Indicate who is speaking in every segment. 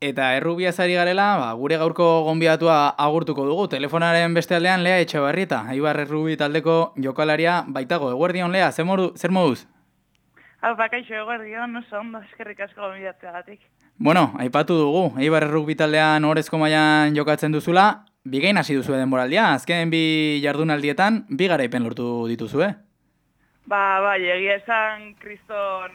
Speaker 1: Eta errubia zari garela, ba, gure gaurko gonbiatua agurtuko dugu. Telefonaren beste aldean Lea Etxabarrieta, Aibar Errubi taldeko jokalaria baitago. Eguerdion Lea, zer, modu, zer moduz?
Speaker 2: Hau, bakaixo eguerdion, oso ondo, eskerrik asko gonbidatzea
Speaker 1: Bueno, aipatu dugu, Aibar Errubi taldean orezko mailan jokatzen duzula, bigain hasi duzu denboraldia, azken bi jardunaldietan, bi garaipen lortu dituzue.
Speaker 2: Ba, bai, egia esan kriston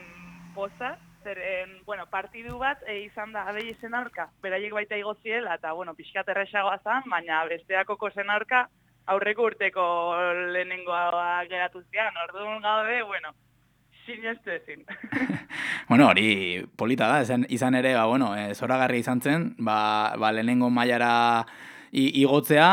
Speaker 2: poza, zeren, bueno, partidu bat e, izan da abei izen aurka, beraiek baita igoziela, eta, bueno, pixkat erresagoa zan, baina besteako kozen aurka, aurreko urteko lehenengoa geratu zian, orduan gaude, bueno, sinestu ezin.
Speaker 1: bueno, hori polita da, izan, izan ere, ba, bueno, e, zoragarri izan zen, ba, ba lehenengo mailara igotzea,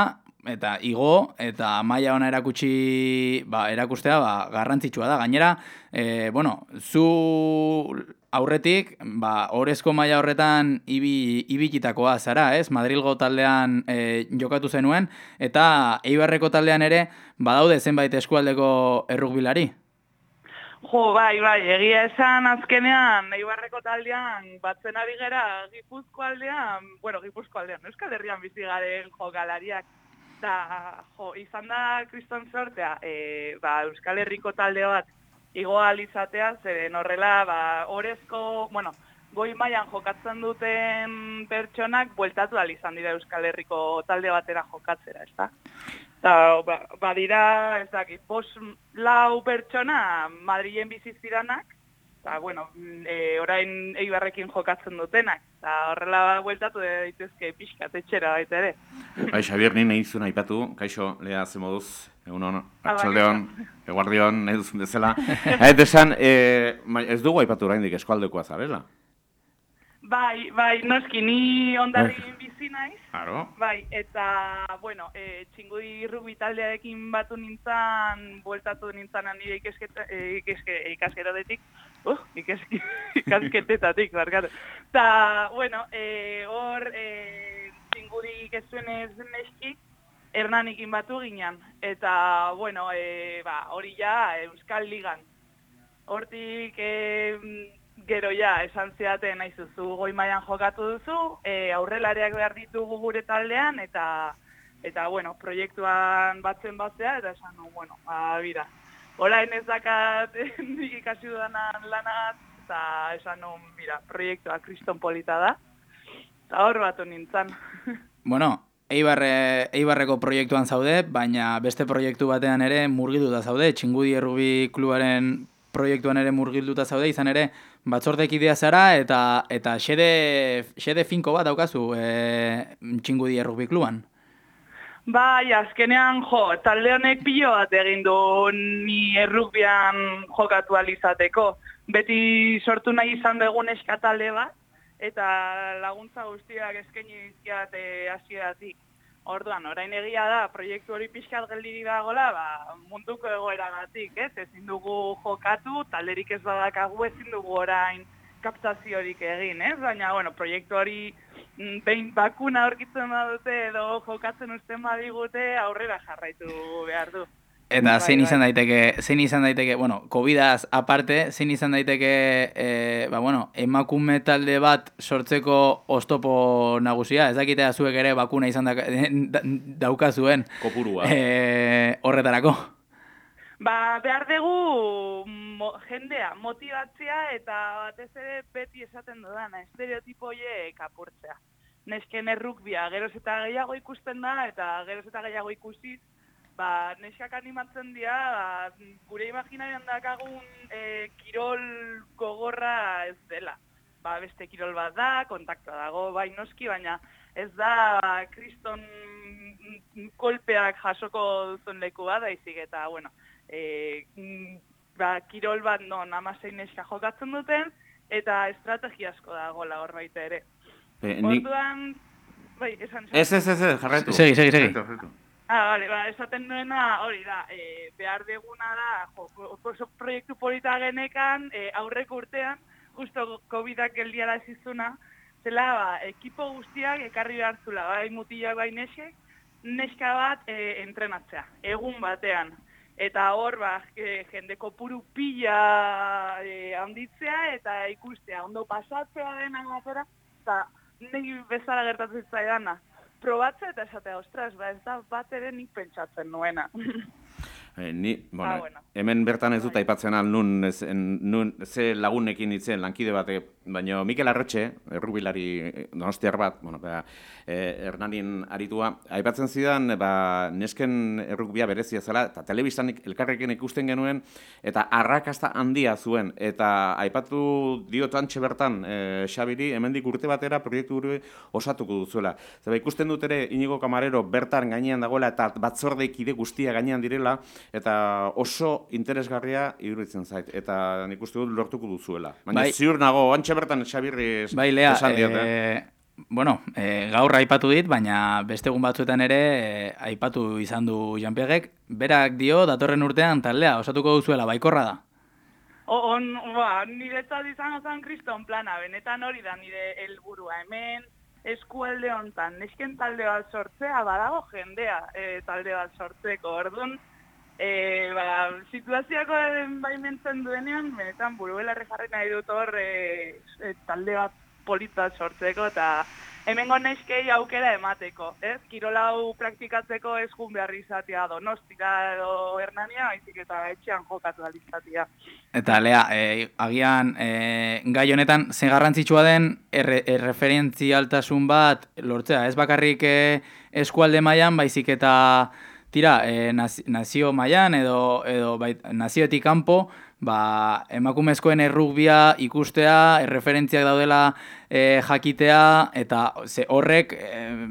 Speaker 1: eta igo eta maila ona erakutsi ba, erakustea ba, garrantzitsua da. Gainera, e, bueno, zu aurretik, ba, orezko maila horretan ibi, ibikitakoa zara, ez? Madrilgo taldean e, jokatu zenuen, eta Eibarreko taldean ere, badaude zenbait eskualdeko errukbilari?
Speaker 2: Jo, bai, bai, egia esan azkenean, Eibarreko taldean, batzen ari gera, Gipuzko aldean, bueno, Gipuzko aldean, Euskal Herrian bizi garen jokalariak, Da, jo, izan da kriston sortea, e, ba, Euskal Herriko talde bat igoa izatea, zeren horrela, ba, orezko, bueno, goi mailan jokatzen duten pertsonak bueltatu izan dira Euskal Herriko talde batera jokatzera, ez da? Da, ba, badira, ez dakit, pos lau pertsona Madrilen biziziranak, eta, bueno, e, orain eibarrekin jokatzen dutenak, eta horrela bueltatu daitezke pixkat etxera baita ere.
Speaker 3: Bai, Xabier, nien zuen aipatu, kaixo, lea ze moduz, egun hon, atxaldeon, eguardion, nahi duzun dezela. Eta esan, e, ez dugu aipatu oraindik eskualdekoa zarela?
Speaker 2: Bai, bai, noski, ni ondarri eh. bizi naiz.
Speaker 3: Claro.
Speaker 2: Bai, eta, bueno, e, txingudi rugbi taldearekin batu nintzen, bueltatu nintzen nire ikesketa, e, ikeske, ikaskerodetik, uh, ikeske, ikasketetatik, barkatu. Eta, bueno, e, hor, e, txingudi ikezuen ez neski, hernanikin batu ginen. Eta, bueno, e, ba, hori ja, Euskal Ligan. Hortik, e, gero ja, esan ziaten nahi zuzu goi maian jokatu duzu, e, aurrelariak behar ditugu gure taldean, eta, eta bueno, proiektuan batzen batzea, eta esan nu, bueno, ba, bira. Hola, ez dakat ikasi dudanan lanat, eta esan nu, bira, proiektua kriston polita da, eta hor batu nintzen.
Speaker 1: Bueno, Eibarre, Eibarreko proiektuan zaude, baina beste proiektu batean ere murgitu da zaude, txingudi errubi klubaren proiektuan ere murgilduta zaude, izan ere batzordek idea zara eta eta xede, xede finko bat daukazu e, txingudi errukbi kluban.
Speaker 2: Bai, azkenean jo, talde honek pilo bat egin du ni errukbian jokatu alizateko. Beti sortu nahi izan dugun eskatalde bat, eta laguntza guztiak eskaini izkiat e, hasieratik. Orduan, orain egia da, proiektu hori pixkat geldiri dagoela, ba, munduko egoera gatik, ez? Ezin dugu jokatu, talderik ez badakagu ezin dugu orain kaptaziorik egin, ez? Baina, bueno, proiektu hori mm, behin bakuna aurkitzen badute edo jokatzen usten badigute aurrera jarraitu behar du.
Speaker 1: Eta bai, zein izan bai. daiteke, zein izan daiteke, bueno, COVIDaz aparte, zein izan daiteke, e, ba, bueno, emakume talde bat sortzeko ostopo nagusia, ez dakitea zuek ere bakuna izan da, dauka zuen.
Speaker 3: Kopurua.
Speaker 1: E, horretarako.
Speaker 2: Ba, behar dugu mo, jendea, motivatzea eta batez ere beti esaten dudana, estereotipo hiek apurtzea. Nesken errukbia, geroz eta gehiago ikusten da, eta geroz eta gehiago ikusiz, ba, neskak animatzen dira, ba, gure imaginarian dakagun e, kirol gogorra ez dela. Ba, beste kirol bat da, kontakta dago, bai noski, baina ez da kriston kolpeak jasoko duzun leku bat, daizik eta, bueno, e, ba, kirol bat no, namasein neska jokatzen duten, eta estrategia asko dago la hor baita ere.
Speaker 3: Eh, Orduan,
Speaker 2: bai, esan.
Speaker 3: Ez, ez, ez, jarretu.
Speaker 1: Segi, segi, segi.
Speaker 2: Ah, vale, ba, esaten nuena hori da, e, behar deguna da, jo, oso proiektu polita genekan, e, aurreko urtean, justo COVID-ak geldiara zizuna, zela, ba, ekipo guztiak ekarri behar zula, bai, mutilak bai nesek, neska bat e, entrenatzea, egun batean. Eta hor, ba, e, jendeko puru pila e, handitzea eta ikustea, ondo pasatzea dena batera, eta negi bezala gertatzen zaidana. Probatze eta esatea, ostras, ba ez da bat ere nik pentsatzen nuena.
Speaker 3: E, ni, bueno,
Speaker 2: Ah, bueno.
Speaker 3: hemen bertan ez dut aipatzen al nun, ez, en, nun ze lagunekin itzen lankide bate, baina Mikel Arretxe, errubilari eh, donostiar bat, bueno, ba, eh, Hernanin aritua, aipatzen zidan, ba, nesken errukbia berezia zela, eta telebistan elkarrekin ikusten genuen, eta arrakasta handia zuen, eta aipatu diot antxe bertan, e, Xabiri, hemendik urte batera proiektu hori osatuko duzuela. Zeba, ikusten dut ere Inigo Kamarero bertan gainean dagoela eta batzordekide guztia gainean direla eta oso interesgarria iruditzen zait eta nik uste dut lortuko duzuela. Baina
Speaker 1: Bai.
Speaker 3: ziur nago antxe bertan Xabirri
Speaker 1: Bai, Lea,
Speaker 3: esan diot, eh?
Speaker 1: eh, bueno, eh, gaur aipatu dit, baina beste egun batzuetan ere eh, aipatu izan du Janpierrek, berak dio datorren urtean taldea osatuko duzuela, baikorra da.
Speaker 2: O- On, ba, niretzat izango zen kriston plana, benetan hori da nire helburua hemen eskualde hontan, nesken talde bat sortzea, badago jendea e, talde bat sortzeko, orduan, e, ba, situazioako baimentzen duenean, benetan burubelarri jarri nahi dut hor e, e, talde bat polit bat sortzeko, eta hemengo neskei aukera emateko, ez? Kirola hau praktikatzeko ez jun behar izatea donostika edo hernania, baizik eta etxean jokatu ahal izatea.
Speaker 1: Eta Lea, eh, agian eh, gai honetan ze garrantzitsua den erre, erreferentzialtasun bat lortzea. Ez bakarrik eh, eskualde mailan baizik eta tira, naz, nazio mailan edo, edo bai, nazioetik kanpo, ba, emakumezkoen errugbia ikustea, erreferentziak daudela eh, jakitea, eta ze horrek eh,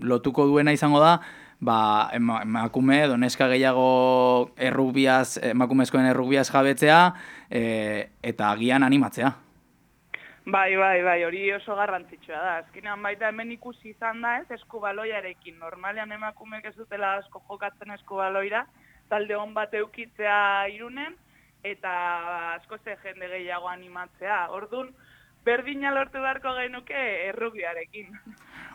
Speaker 1: lotuko duena izango da, ba, ema- emakume edo neska gehiago errugbiaz, emakumezkoen errugbiaz jabetzea e, eta agian animatzea.
Speaker 2: Bai, bai, bai, hori oso garrantzitsua da. Azkenean baita hemen ikusi izan da, ez, eskubaloiarekin. Normalean emakumeek ez dutela asko jokatzen eskubaloira, talde hon bat eukitzea irunen, eta asko ze jende gehiago animatzea. Orduan, berdina lortu beharko genuke errugiarekin.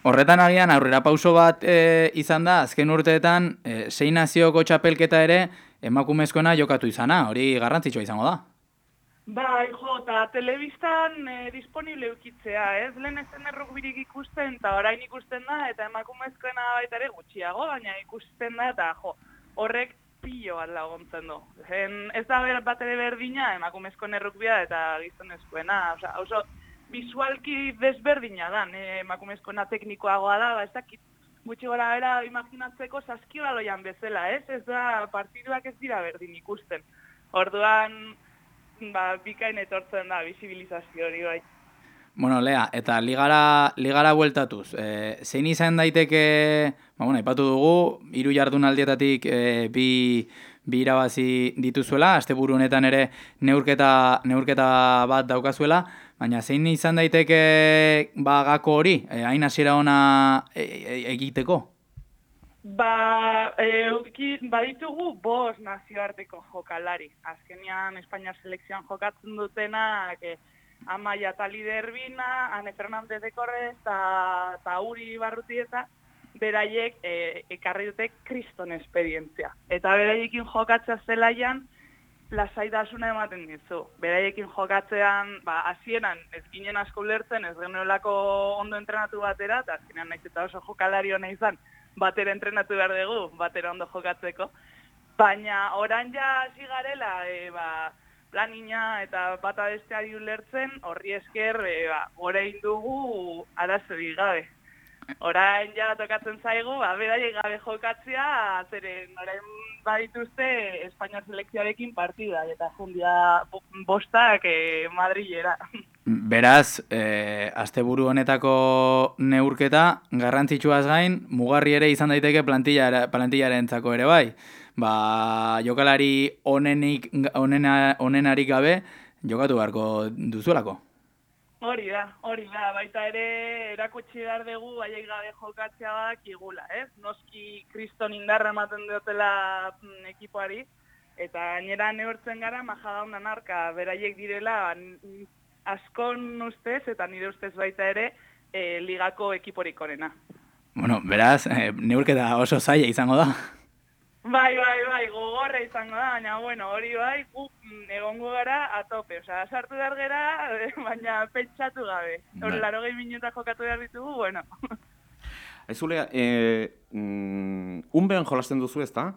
Speaker 1: Horretan agian aurrera pauso bat e, izan da, azken urteetan, e, sei nazioko txapelketa ere emakumezkoena jokatu izana, hori garrantzitsua izango da.
Speaker 2: Bai, jo, eta telebistan e, disponible eukitzea, ez? Lehen ez zen errugbirik ikusten, eta orain ikusten da, eta emakumezkoena baita ere gutxiago, baina ikusten da, eta jo, horrek pilo bat laguntzen du. Zen, ez da ber, bat ere berdina, emakumezkoen errugbia eta gizonezkoena, osea, oso visualki desberdina da, ne, emakumezkoena teknikoagoa da, ba, ez dakit, gutxi gora bera imaginatzeko saskibaloian bezala, ez? Ez da, partiduak ez dira berdin ikusten. Orduan, ba, bikain etortzen da, visibilizazio hori bai.
Speaker 1: Bueno, Lea, eta ligara, ligara bueltatuz, e, zein izan daiteke, ba, bueno, ipatu dugu, hiru jardunaldietatik e, bi, bi irabazi dituzuela, asteburu honetan ere neurketa, neurketa bat daukazuela, baina zein izan daiteke ba, gako hori, e, hain hasiera ona egiteko?
Speaker 2: Ba, e, baditugu bost nazioarteko jokalari. Azkenean Espainia selekzioan jokatzen dutenak, e, Amaia Talide Erbina, Ane Fernandez de Correz, eta ta Uri Barrutieta, beraiek e, ekarri dute kriston esperientzia. Eta beraiekin jokatzea zelaian, lasaitasuna ematen dizu. Beraiekin jokatzean, ba, hasieran ez ginen asko ulertzen, ez genuelako ondo entrenatu batera, eta azkenean naiz eta oso jokalari hona izan, batera entrenatu behar dugu, batera ondo jokatzeko. Baina orain ja hasi garela, e, ba, planina eta bata besteari ulertzen, horri esker, e, ba, orain dugu arazorik gabe. Orain ja tokatzen zaigu, ba, beraiek gabe jokatzea, zeren orain badituzte Espainia selekzioarekin partida, eta jundia bo- bostak e, Madrilera.
Speaker 1: Beraz, e, asteburu honetako neurketa garrantzitsuaz gain, mugarri ere izan daiteke plantilla plantillarentzako ere bai. Ba, jokalari onenik onena, onenarik gabe jokatu beharko duzuelako.
Speaker 2: Hori da, hori da, baita ere erakutsi behar dugu baiek gabe jokatzea badak igula, ez? Noski kriston indarra ematen diotela mm, ekipoari, eta gainera neurtzen gara majadaunan arka beraiek direla askon ustez eta nire ustez baita ere e, ligako ekiporik onena.
Speaker 1: Bueno, beraz, e, neurketa oso zaila izango da.
Speaker 2: Bai, bai, bai, gogorra izango da, baina bueno, hori bai, guk egongo gara atope. Osa, sartu behar gera, eh, baina pentsatu gabe. Hor,
Speaker 3: Bai.
Speaker 2: laro gehi minuta jokatu behar ditugu, bueno.
Speaker 3: Aizulea, e, mm, unben jolasten duzu ez da?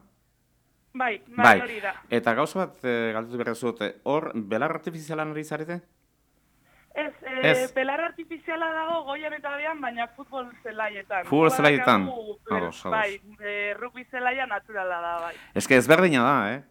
Speaker 2: bai, bai, hori da.
Speaker 3: Eta gauza bat e, galdetu behar zut, hor, belar artifizialan ari zarete?
Speaker 2: Ez, e,
Speaker 3: Ez.
Speaker 2: pelar artifiziala dago goian eta abian, baina futbol zelaietan.
Speaker 3: Futbol zelaietan?
Speaker 2: badakagu,
Speaker 3: Ados, ados.
Speaker 2: Bai, e, rugby zelaia naturala da, bai.
Speaker 3: Ez que ezberdina da, eh?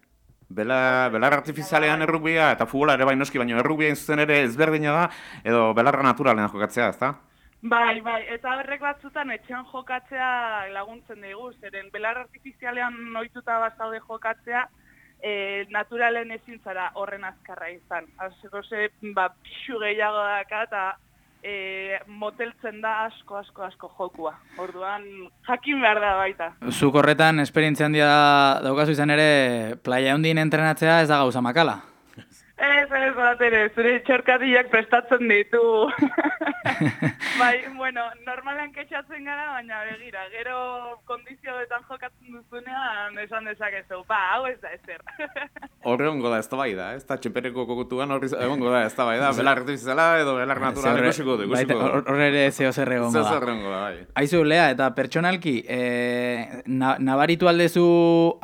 Speaker 3: Bela, belar artifizialean errubia eta futbola ere bai noski, baina errubia zuzen ere ezberdina da, edo belarra naturalean jokatzea, ez da?
Speaker 2: Bai, bai, eta horrek batzutan etxean jokatzea laguntzen digu, zeren belar artifizialean ohituta bazaude jokatzea, e, naturalen ezin zara horren azkarra izan. Azeko ze, ba, pixu gehiago daka eta e, moteltzen da asko, asko, asko jokua. Orduan, jakin behar da baita.
Speaker 1: Zuk horretan, esperientzia handia daukazu izan ere, playa hundin entrenatzea ez da gauza makala.
Speaker 2: Ez, ez, bat ere, zure txorkatiak prestatzen ditu. bai, bueno, normalan kexatzen gara, baina begira, gero kondizioetan jokatzen duzunean esan dezakezu, ba, hau ez da ezer.
Speaker 3: Horre ongo da ez da bai da, ez da txempereko kokutuan horri egongo da ez da bai da, belar artifiziala edo belar natural ikusiko du, ikusiko du.
Speaker 1: Hor ere zeo zer egongo
Speaker 3: Zer
Speaker 1: da.
Speaker 3: egongo da, bai.
Speaker 1: Aizu, Lea, eta pertsonalki, e, na, nabaritu aldezu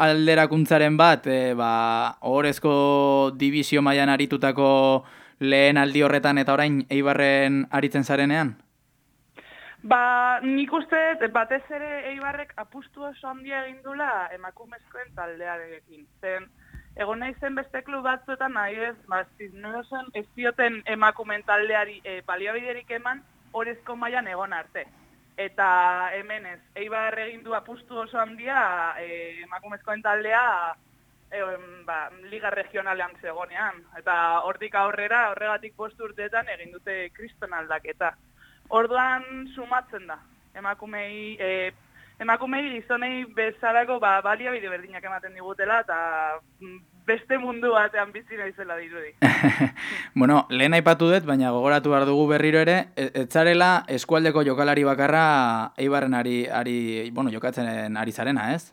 Speaker 1: alderakuntzaren bat, e, ba, ohorezko dibizio mailan aritutako lehen aldi horretan eta orain Eibarren aritzen zarenean?
Speaker 2: Ba, nik uste batez ere Eibarrek apustu oso handia egin dula emakumezkoen taldearekin. Zen, egon nahi zen beste klub batzuetan nahi ez, ba, zen ez zioten emakumeen taldeari e, baliabiderik eman orezko mailan egon arte. Eta hemen ez, Eibar egin du apustu oso handia e, emakumezkoen taldea em, ba, liga regionalean zegonean. Eta hortik aurrera, horregatik bost urteetan egin dute kriston aldaketa. Orduan sumatzen da. Emakumei, e, emakumei gizonei bezalako ba, baliabide berdinak ematen digutela eta mm, beste mundu batean bizi naizela dirudi.
Speaker 1: bueno, lehen aipatu dut, baina gogoratu behar dugu berriro ere, etzarela eskualdeko jokalari bakarra Eibarren ari, ari bueno, jokatzen ari zarena, ez?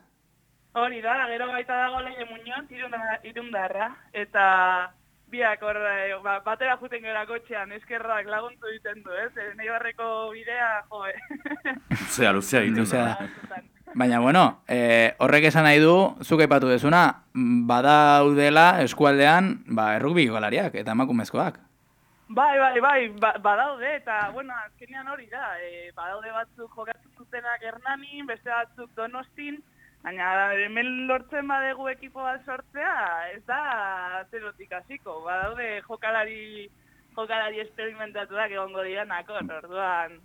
Speaker 2: Hori da, gero baita dago lehe muñoz, irunda- irundarra, eta biak hor, eh, ba, batera juten gara kotxean, eskerrak laguntu egiten du, ez? Eh, Neibarreko bidea, jo, eh.
Speaker 3: Luzea, egiten da.
Speaker 2: Batzutan.
Speaker 1: Baina, bueno, e, horrek esan nahi du, zuk aipatu dezuna, badaudela eskualdean, ba, errugbi jokalariak eta emakumezkoak.
Speaker 2: Bai, bai, bai, ba, badaude, eta, bueno, azkenean hori da, e, badaude batzuk jokatzen dutenak Hernanin, beste batzuk Donostin, baina hemen lortzen badegu ekipo bat sortzea, ez da zerotik hasiko, badaude jokalari, jokalari experimentatuak egongo direnak, hor, orduan,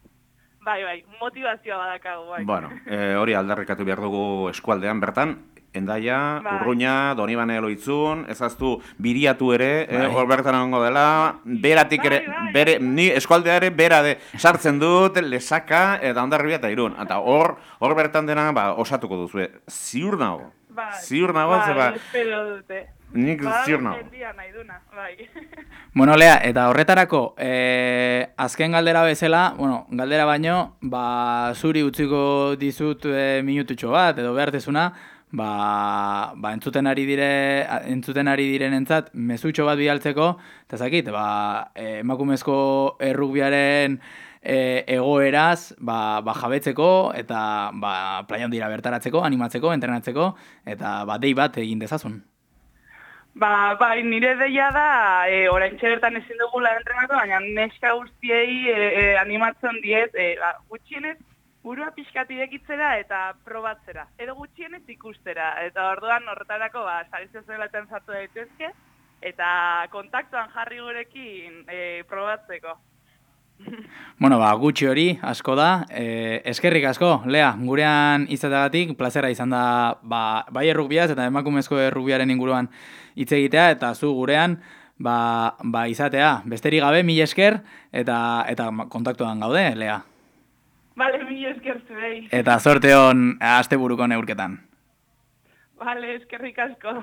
Speaker 2: bai, bai, motivazioa badakagu, bai.
Speaker 3: Bueno, eh, hori aldarrikatu behar dugu eskualdean bertan, Endaia,
Speaker 2: Bai.
Speaker 3: Urruña, Donibane Eloitzun, ezaztu biriatu ere, eh,
Speaker 1: Bai.
Speaker 3: hor bertan egongo dela, beratik ere,
Speaker 2: Bai, bai.
Speaker 3: bere, ni eskualdea ere bera de sartzen dut, lesaka, eta ondarribia eta irun. Eta hor, hor bertan dena, ba, osatuko duzu. Ziur nago.
Speaker 2: Bai,
Speaker 3: Ziur nago, ze ba,
Speaker 2: bai, espero dute.
Speaker 3: nik
Speaker 2: Badaude
Speaker 3: ziur nago.
Speaker 2: nahi duna, bai.
Speaker 1: Bueno, Lea, eta horretarako, e, azken galdera bezala, bueno, galdera baino, ba, zuri utziko dizut e, minututxo bat, edo behartezuna, ba, ba entzuten ari dire, entzuten ari direnentzat mezutxo bat bidaltzeko, eta zakit, ba, e, emakumezko errugbiaren e, egoeraz, ba, ba jabetzeko, eta ba, playa dira bertaratzeko, animatzeko, entrenatzeko, eta ba, dei bat egin dezazun.
Speaker 2: Ba, bai, nire deia da, e, orain bertan ezin dugula entrenatu, baina neska guztiei e, e, animatzen diet, e, ba, gutxienez, burua pixkat irekitzera eta probatzera. Edo gutxienez ikustera. Eta orduan horretarako, ba, sare sozialetan sartu daitezke, eta kontaktuan jarri gurekin e, probatzeko.
Speaker 1: Bueno, ba, gutxi hori, asko da. E, eskerrik asko, Lea, gurean izateagatik, plazera izan da, ba, bai errugbiaz eta emakumezko errugbiaren inguruan hitz egitea, eta zu gurean, ba, ba izatea. Besterik gabe, mil esker, eta, eta kontaktuan gaude, Lea.
Speaker 2: Bale, esker zuei.
Speaker 1: Eta zorte hon asteburuko neurketan.
Speaker 2: Bale, eskerrik asko.